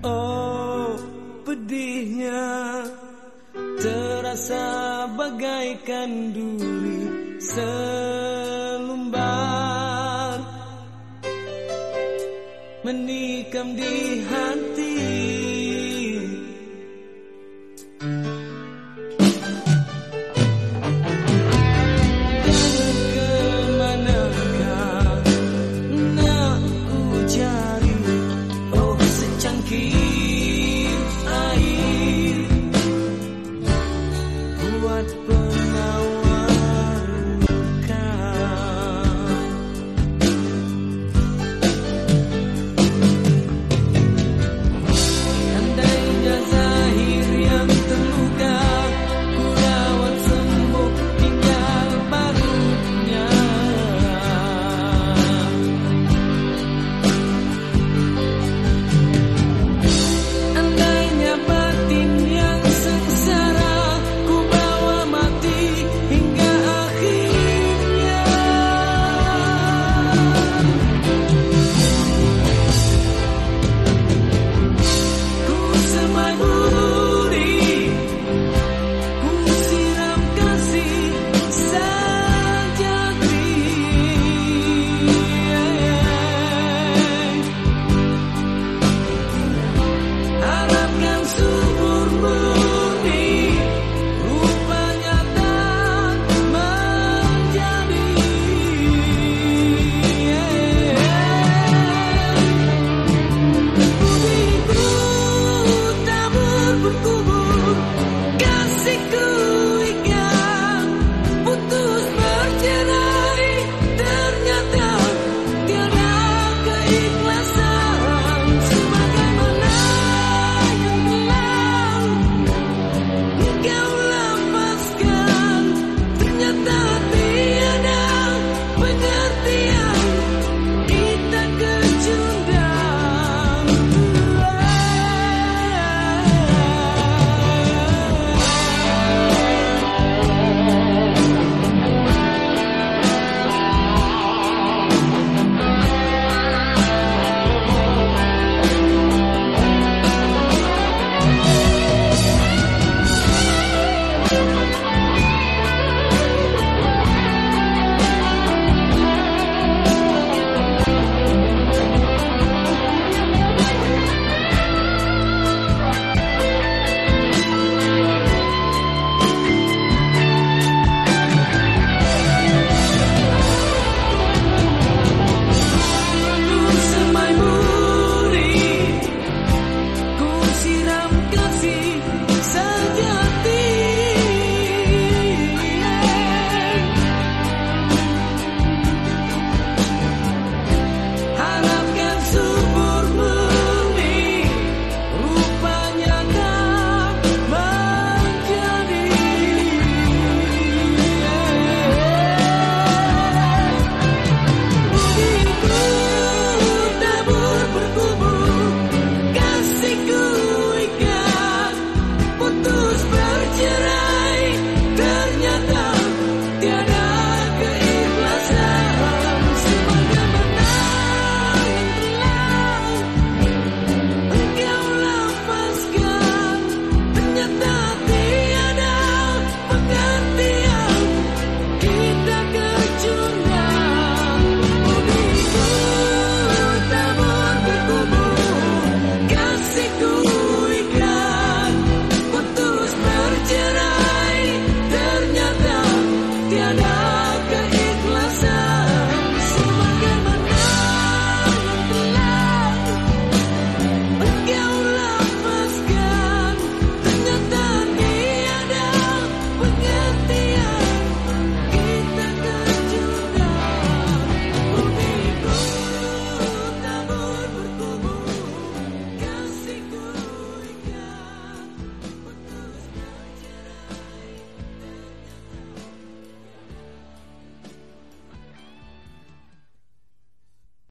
Oh pedihnya terasa bagaikan duri. Menikam di hati